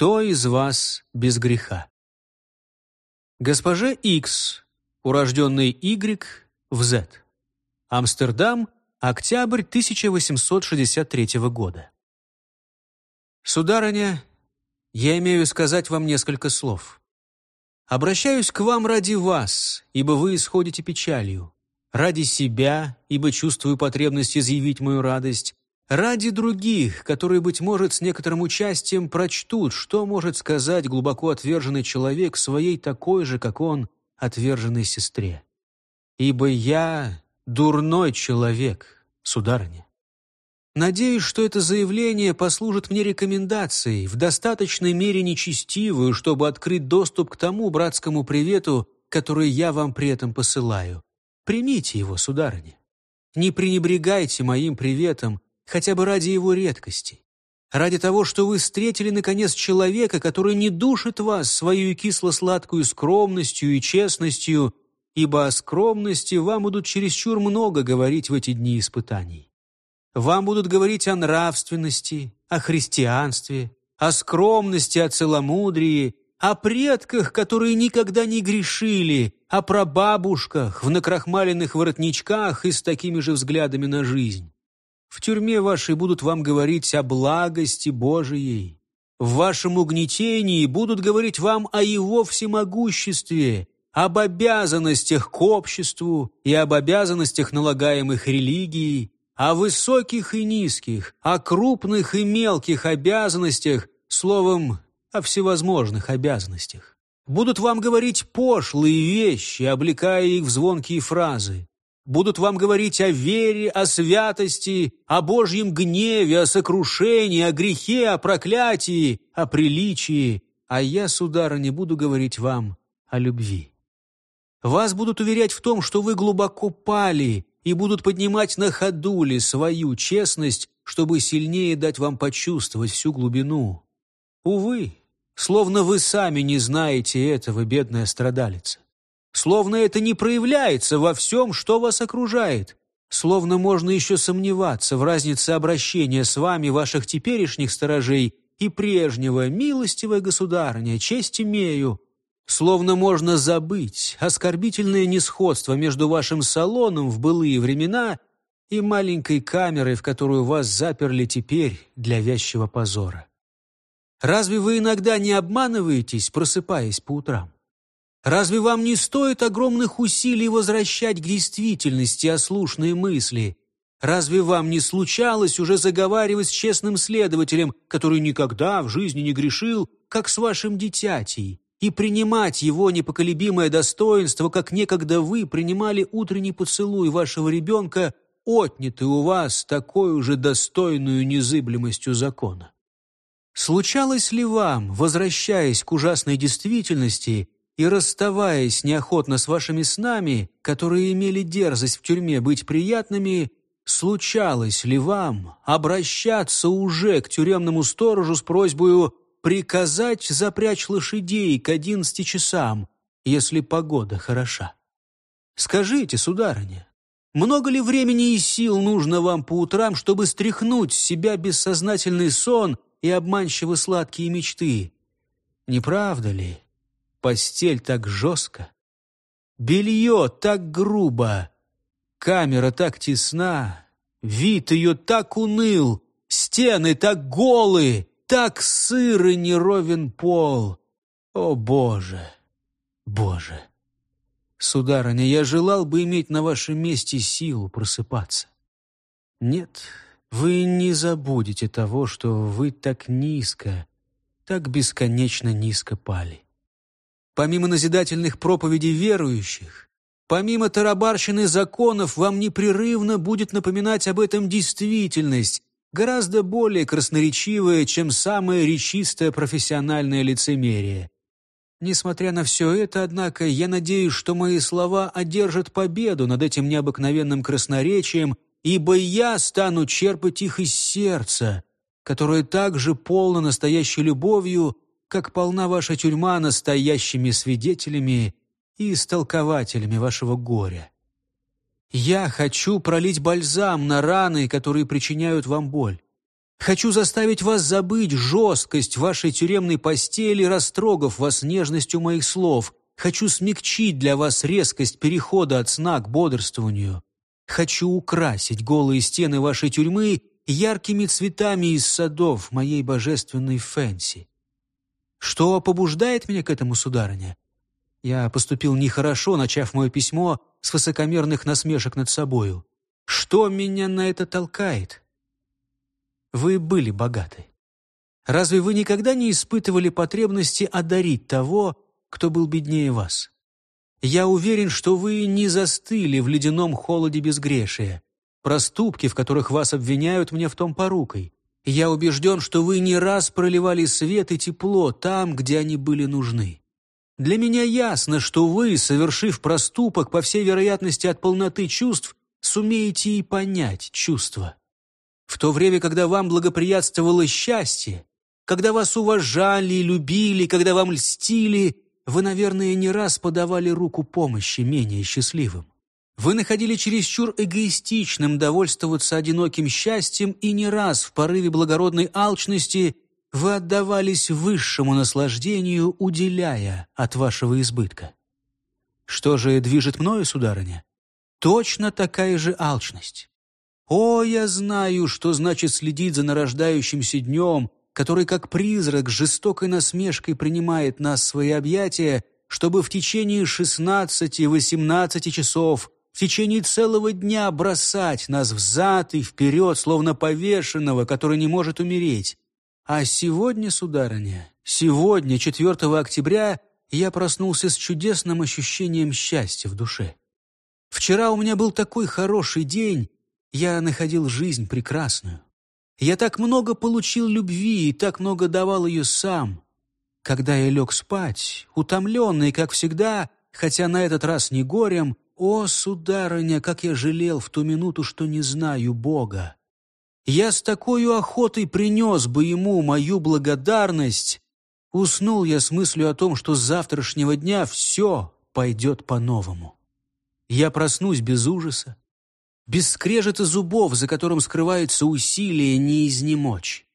кто из вас без греха? Госпоже X, урожденный Y в Z. Амстердам, октябрь 1863 года. Сударыня, я имею сказать вам несколько слов. Обращаюсь к вам ради вас, ибо вы исходите печалью. Ради себя, ибо чувствую потребность изъявить мою радость. Ради других, которые, быть может, с некоторым участием прочтут, что может сказать глубоко отверженный человек своей такой же, как он, отверженной сестре. Ибо я дурной человек, сударыня. Надеюсь, что это заявление послужит мне рекомендацией, в достаточной мере нечестивую, чтобы открыть доступ к тому братскому привету, который я вам при этом посылаю. Примите его, сударыня. Не пренебрегайте моим приветом, хотя бы ради его редкости. Ради того, что вы встретили, наконец, человека, который не душит вас свою кисло-сладкую скромностью и честностью, ибо о скромности вам будут чересчур много говорить в эти дни испытаний. Вам будут говорить о нравственности, о христианстве, о скромности, о целомудрии, о предках, которые никогда не грешили, о прабабушках в накрахмаленных воротничках и с такими же взглядами на жизнь. В тюрьме вашей будут вам говорить о благости Божией. В вашем угнетении будут говорить вам о Его всемогуществе, об обязанностях к обществу и об обязанностях, налагаемых религией, о высоких и низких, о крупных и мелких обязанностях, словом, о всевозможных обязанностях. Будут вам говорить пошлые вещи, облекая их в звонкие фразы. Будут вам говорить о вере, о святости, о Божьем гневе, о сокрушении, о грехе, о проклятии, о приличии. А я, сударыня, буду говорить вам о любви. Вас будут уверять в том, что вы глубоко пали, и будут поднимать на ходули свою честность, чтобы сильнее дать вам почувствовать всю глубину. Увы, словно вы сами не знаете этого, бедная страдалица. Словно это не проявляется во всем, что вас окружает. Словно можно еще сомневаться в разнице обращения с вами ваших теперешних сторожей и прежнего, милостивая государыня, честь имею, Словно можно забыть оскорбительное несходство между вашим салоном в былые времена и маленькой камерой, в которую вас заперли теперь для вязчего позора. Разве вы иногда не обманываетесь, просыпаясь по утрам? Разве вам не стоит огромных усилий возвращать к действительности ослушные мысли? Разве вам не случалось уже заговаривать с честным следователем, который никогда в жизни не грешил, как с вашим дитятей, и принимать его непоколебимое достоинство, как некогда вы принимали утренний поцелуй вашего ребенка, отнятый у вас такой же достойную незыблемостью закона. Случалось ли вам, возвращаясь к ужасной действительности и расставаясь неохотно с вашими снами, которые имели дерзость в тюрьме быть приятными, случалось ли вам обращаться уже к тюремному сторожу с просьбой приказать запрячь лошадей к одиннадцати часам, если погода хороша. Скажите, сударыня, много ли времени и сил нужно вам по утрам, чтобы стряхнуть с себя бессознательный сон и обманчиво сладкие мечты? Не правда ли? Постель так жестко, белье так грубо, камера так тесна, вид ее так уныл, стены так голые, так сыр и неровен пол. О, Боже, Боже! Сударыня, я желал бы иметь на вашем месте силу просыпаться. Нет, вы не забудете того, что вы так низко, так бесконечно низко пали. Помимо назидательных проповедей верующих, помимо тарабарщины законов, вам непрерывно будет напоминать об этом действительность, гораздо более красноречивое, чем самое речистое профессиональное лицемерие. Несмотря на все это, однако, я надеюсь, что мои слова одержат победу над этим необыкновенным красноречием, ибо я стану черпать их из сердца, которое так же полно настоящей любовью, как полна ваша тюрьма настоящими свидетелями и истолкователями вашего горя. Я хочу пролить бальзам на раны, которые причиняют вам боль. Хочу заставить вас забыть жесткость вашей тюремной постели, растрогав вас нежностью моих слов. Хочу смягчить для вас резкость перехода от сна к бодрствованию. Хочу украсить голые стены вашей тюрьмы яркими цветами из садов моей божественной Фэнси. Что побуждает меня к этому, сударыня? Я поступил нехорошо, начав мое письмо с высокомерных насмешек над собою. Что меня на это толкает? Вы были богаты. Разве вы никогда не испытывали потребности одарить того, кто был беднее вас? Я уверен, что вы не застыли в ледяном холоде безгрешия. Проступки, в которых вас обвиняют, мне в том порукой. Я убежден, что вы не раз проливали свет и тепло там, где они были нужны. Для меня ясно, что вы, совершив проступок, по всей вероятности от полноты чувств, сумеете и понять чувства. В то время, когда вам благоприятствовало счастье, когда вас уважали и любили, когда вам льстили, вы, наверное, не раз подавали руку помощи менее счастливым. Вы находили чересчур эгоистичным довольствоваться одиноким счастьем и не раз в порыве благородной алчности вы отдавались высшему наслаждению, уделяя от вашего избытка. Что же движет мною, сударыня? Точно такая же алчность. О, я знаю, что значит следить за нарождающимся днем, который как призрак с жестокой насмешкой принимает нас в свои объятия, чтобы в течение шестнадцати-восемнадцати часов, в течение целого дня бросать нас взад и вперед, словно повешенного, который не может умереть. А сегодня, сударыня, сегодня, 4 октября, я проснулся с чудесным ощущением счастья в душе. Вчера у меня был такой хороший день, я находил жизнь прекрасную. Я так много получил любви и так много давал ее сам. Когда я лег спать, утомленный, как всегда, хотя на этот раз не горем, о, сударыня, как я жалел в ту минуту, что не знаю Бога. Я с такой охотой принес бы ему мою благодарность. Уснул я с мыслью о том, что с завтрашнего дня все пойдет по-новому. Я проснусь без ужаса, без скрежета зубов, за которым скрывается усилие не изнемочь.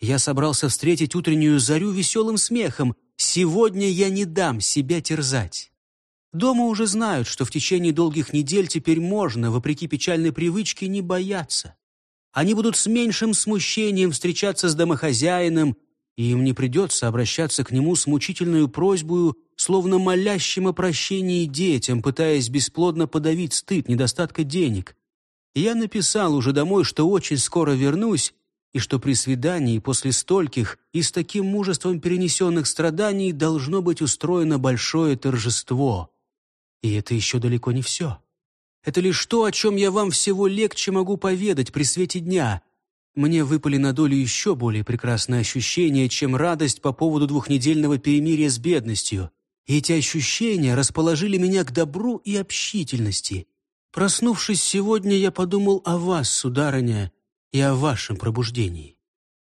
Я собрался встретить утреннюю зарю веселым смехом. Сегодня я не дам себя терзать. Дома уже знают, что в течение долгих недель теперь можно, вопреки печальной привычке, не бояться. Они будут с меньшим смущением встречаться с домохозяином, и им не придется обращаться к нему с мучительной просьбой, словно молящим о прощении детям, пытаясь бесплодно подавить стыд недостатка денег. Я написал уже домой, что очень скоро вернусь, и что при свидании после стольких и с таким мужеством перенесенных страданий должно быть устроено большое торжество. И это еще далеко не все. Это лишь то, о чем я вам всего легче могу поведать при свете дня. Мне выпали на долю еще более прекрасные ощущения, чем радость по поводу двухнедельного перемирия с бедностью. И эти ощущения расположили меня к добру и общительности. Проснувшись сегодня, я подумал о вас, сударыня, и о вашем пробуждении.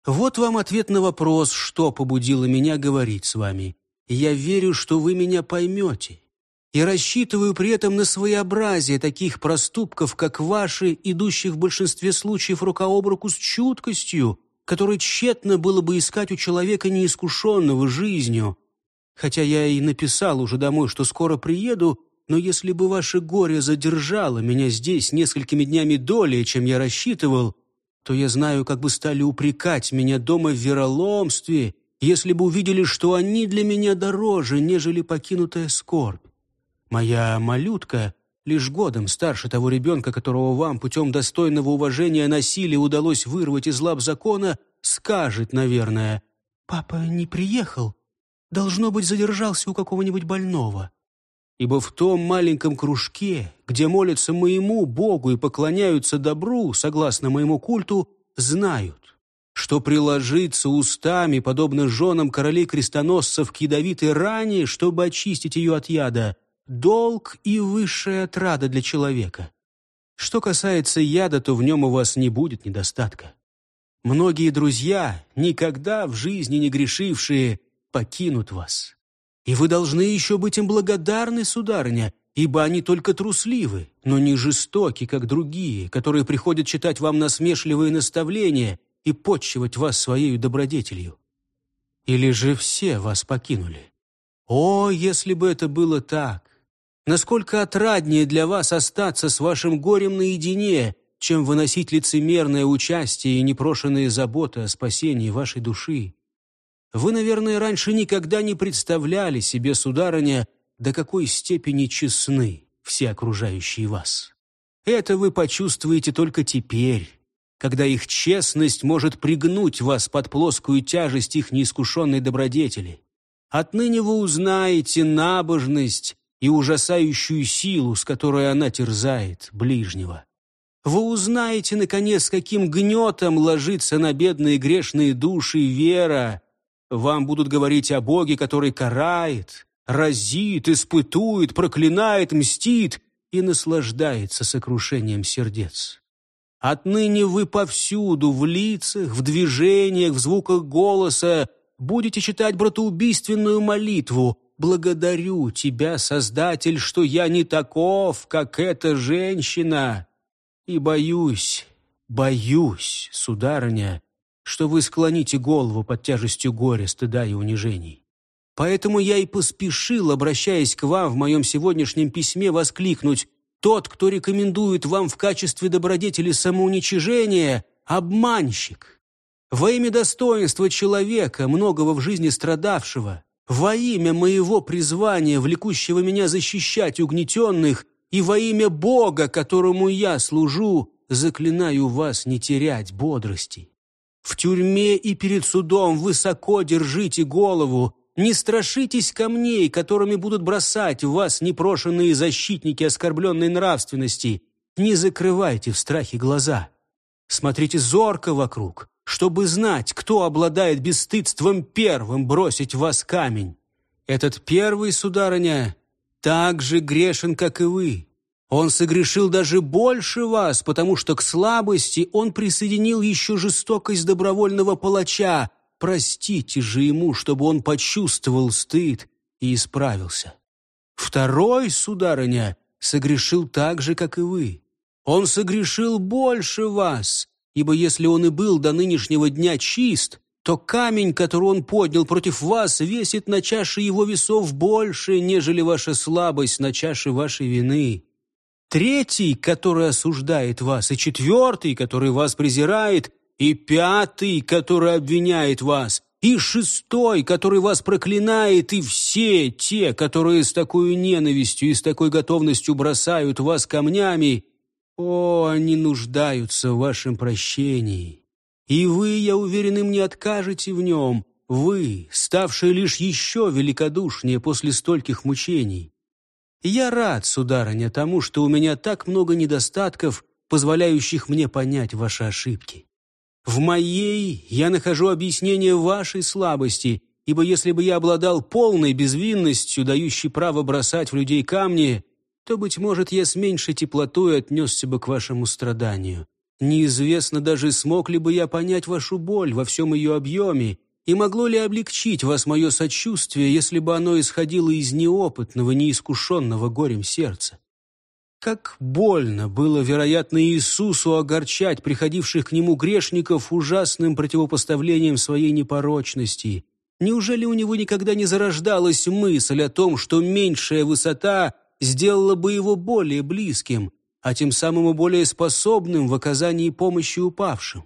Вот вам ответ на вопрос, что побудило меня говорить с вами. Я верю, что вы меня поймете. И рассчитываю при этом на своеобразие таких проступков, как ваши, идущих в большинстве случаев рука об руку с чуткостью, которой тщетно было бы искать у человека неискушенного жизнью. Хотя я и написал уже домой, что скоро приеду, но если бы ваше горе задержало меня здесь несколькими днями долее, чем я рассчитывал, то я знаю, как бы стали упрекать меня дома в вероломстве, если бы увидели, что они для меня дороже, нежели покинутая скорбь. Моя малютка, лишь годом старше того ребенка, которого вам путем достойного уважения насилия удалось вырвать из лап закона, скажет, наверное, «Папа не приехал. Должно быть, задержался у какого-нибудь больного» ибо в том маленьком кружке, где молятся моему Богу и поклоняются добру, согласно моему культу, знают, что приложиться устами, подобно женам королей-крестоносцев к ядовитой ране, чтобы очистить ее от яда, долг и высшая отрада для человека. Что касается яда, то в нем у вас не будет недостатка. Многие друзья, никогда в жизни не грешившие, покинут вас. И вы должны еще быть им благодарны, сударыня, ибо они только трусливы, но не жестоки, как другие, которые приходят читать вам насмешливые наставления, и почивать вас своей добродетелью? Или же все вас покинули? О, если бы это было так! Насколько отраднее для вас остаться с вашим горем наедине, чем выносить лицемерное участие и непрошенные заботы о спасении вашей души. Вы, наверное, раньше никогда не представляли себе, сударыня, до какой степени честны все окружающие вас. Это вы почувствуете только теперь, когда их честность может пригнуть вас под плоскую тяжесть их неискушенной добродетели. Отныне вы узнаете набожность и ужасающую силу, с которой она терзает ближнего. Вы узнаете, наконец, каким гнетом ложится на бедные грешные души вера. Вам будут говорить о Боге, который карает, разит, испытует, проклинает, мстит и наслаждается сокрушением сердец. Отныне вы повсюду, в лицах, в движениях, в звуках голоса, будете читать братоубийственную молитву «Благодарю тебя, Создатель, что я не таков, как эта женщина». И боюсь, боюсь, сударыня, что вы склоните голову под тяжестью горя, стыда и унижений. Поэтому я и поспешил, обращаясь к вам в моем сегодняшнем письме, воскликнуть тот, кто рекомендует вам в качестве добродетели самоуничижения, обманщик. Во имя достоинства человека, многого в жизни страдавшего, во имя моего призвания, влекущего меня защищать угнетенных, и во имя Бога, которому я служу, заклинаю вас не терять бодрости. В тюрьме и перед судом высоко держите голову, не страшитесь камней, которыми будут бросать в вас непрошенные защитники оскорбленной нравственности. Не закрывайте в страхе глаза. Смотрите зорко вокруг, чтобы знать, кто обладает бесстыдством первым бросить в вас камень. Этот первый, сударыня, так же грешен, как и вы. Он согрешил даже больше вас, потому что к слабости он присоединил еще жестокость добровольного палача, Простите же ему, чтобы он почувствовал стыд и исправился. Второй, сударыня, согрешил так же, как и вы. Он согрешил больше вас, ибо если он и был до нынешнего дня чист, то камень, который он поднял против вас, весит на чаше его весов больше, нежели ваша слабость на чаше вашей вины. Третий, который осуждает вас, и четвертый, который вас презирает, и пятый, который обвиняет вас, и шестой, который вас проклинает, и все те, которые с такой ненавистью и с такой готовностью бросают вас камнями, о, они нуждаются в вашем прощении. И вы, я уверен, им не откажете в нем, вы, ставшие лишь еще великодушнее после стольких мучений. Я рад, сударыня, тому, что у меня так много недостатков, позволяющих мне понять ваши ошибки. В моей я нахожу объяснение вашей слабости, ибо если бы я обладал полной безвинностью, дающей право бросать в людей камни, то, быть может, я с меньшей теплотой отнесся бы к вашему страданию. Неизвестно даже, смог ли бы я понять вашу боль во всем ее объеме, и могло ли облегчить вас мое сочувствие, если бы оно исходило из неопытного, неискушенного горем сердца. Как больно было, вероятно, Иисусу огорчать приходивших к Нему грешников ужасным противопоставлением своей непорочности. Неужели у Него никогда не зарождалась мысль о том, что меньшая высота сделала бы Его более близким, а тем самым и более способным в оказании помощи упавшим?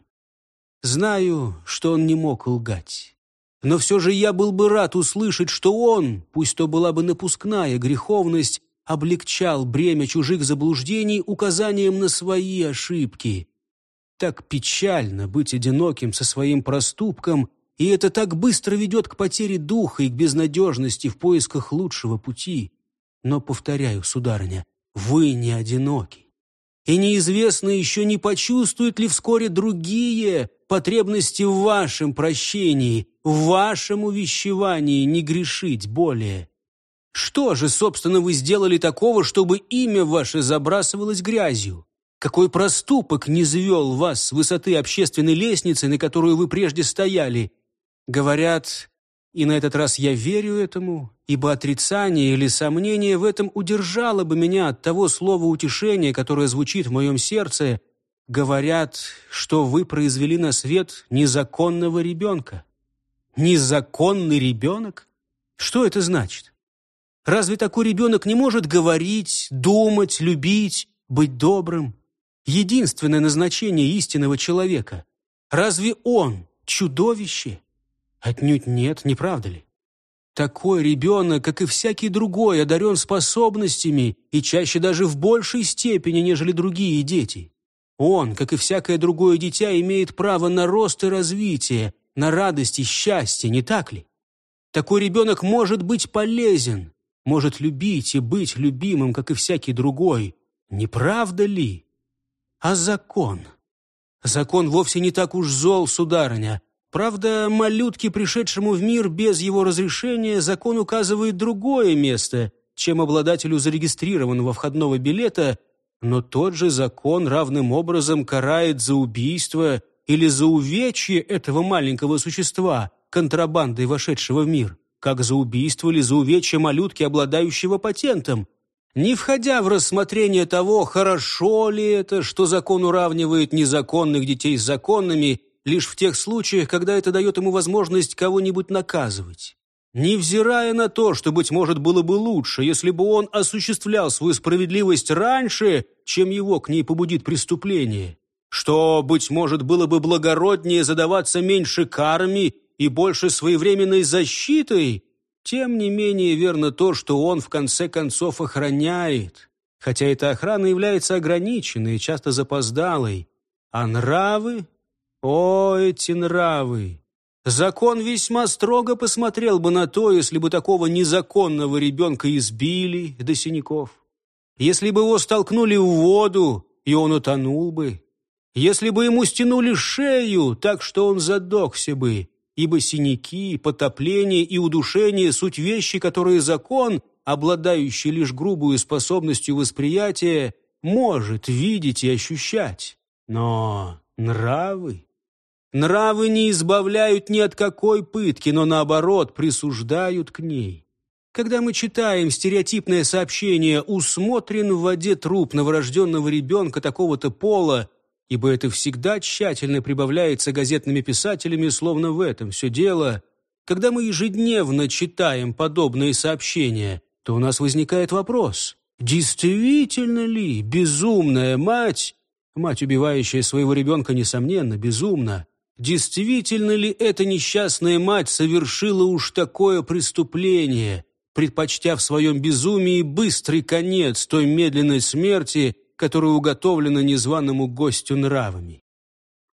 Знаю, что Он не мог лгать. Но все же я был бы рад услышать, что Он, пусть то была бы напускная греховность, облегчал бремя чужих заблуждений указанием на свои ошибки. Так печально быть одиноким со своим проступком, и это так быстро ведет к потере духа и к безнадежности в поисках лучшего пути. Но, повторяю, сударыня, вы не одиноки. И неизвестно еще, не почувствуют ли вскоре другие потребности в вашем прощении, в вашем увещевании не грешить более. Что же, собственно, вы сделали такого, чтобы имя ваше забрасывалось грязью? Какой проступок не звел вас с высоты общественной лестницы, на которую вы прежде стояли? Говорят, и на этот раз я верю этому, ибо отрицание или сомнение в этом удержало бы меня от того слова утешения, которое звучит в моем сердце, говорят, что вы произвели на свет незаконного ребенка. Незаконный ребенок? Что это значит? Разве такой ребенок не может говорить, думать, любить, быть добрым? Единственное назначение истинного человека. Разве он чудовище? Отнюдь нет, не правда ли? Такой ребенок, как и всякий другой, одарен способностями и чаще даже в большей степени, нежели другие дети. Он, как и всякое другое дитя, имеет право на рост и развитие, на радость и счастье, не так ли? Такой ребенок может быть полезен, может любить и быть любимым, как и всякий другой. Не правда ли? А закон? Закон вовсе не так уж зол, сударыня. Правда, малютке, пришедшему в мир без его разрешения, закон указывает другое место, чем обладателю зарегистрированного входного билета, но тот же закон равным образом карает за убийство или за увечье этого маленького существа, контрабандой вошедшего в мир, как за убийство или за увечье малютки, обладающего патентом, не входя в рассмотрение того, хорошо ли это, что закон уравнивает незаконных детей с законными, лишь в тех случаях, когда это дает ему возможность кого-нибудь наказывать. Невзирая на то, что, быть может, было бы лучше, если бы он осуществлял свою справедливость раньше, чем его к ней побудит преступление, что, быть может, было бы благороднее задаваться меньше карами и больше своевременной защитой, тем не менее верно то, что он в конце концов охраняет, хотя эта охрана является ограниченной и часто запоздалой, а нравы о, эти нравы! Закон весьма строго посмотрел бы на то, если бы такого незаконного ребенка избили до синяков. Если бы его столкнули в воду, и он утонул бы. Если бы ему стянули шею, так что он задохся бы, ибо синяки, потопление и удушение – суть вещи, которые закон, обладающий лишь грубую способностью восприятия, может видеть и ощущать. Но нравы... Нравы не избавляют ни от какой пытки, но наоборот присуждают к ней. Когда мы читаем стереотипное сообщение «усмотрен в воде труп новорожденного ребенка такого-то пола», ибо это всегда тщательно прибавляется газетными писателями, словно в этом все дело, когда мы ежедневно читаем подобные сообщения, то у нас возникает вопрос, действительно ли безумная мать, мать, убивающая своего ребенка, несомненно, безумна, Действительно ли эта несчастная мать совершила уж такое преступление, предпочтя в своем безумии быстрый конец той медленной смерти, которая уготовлена незваному гостю нравами?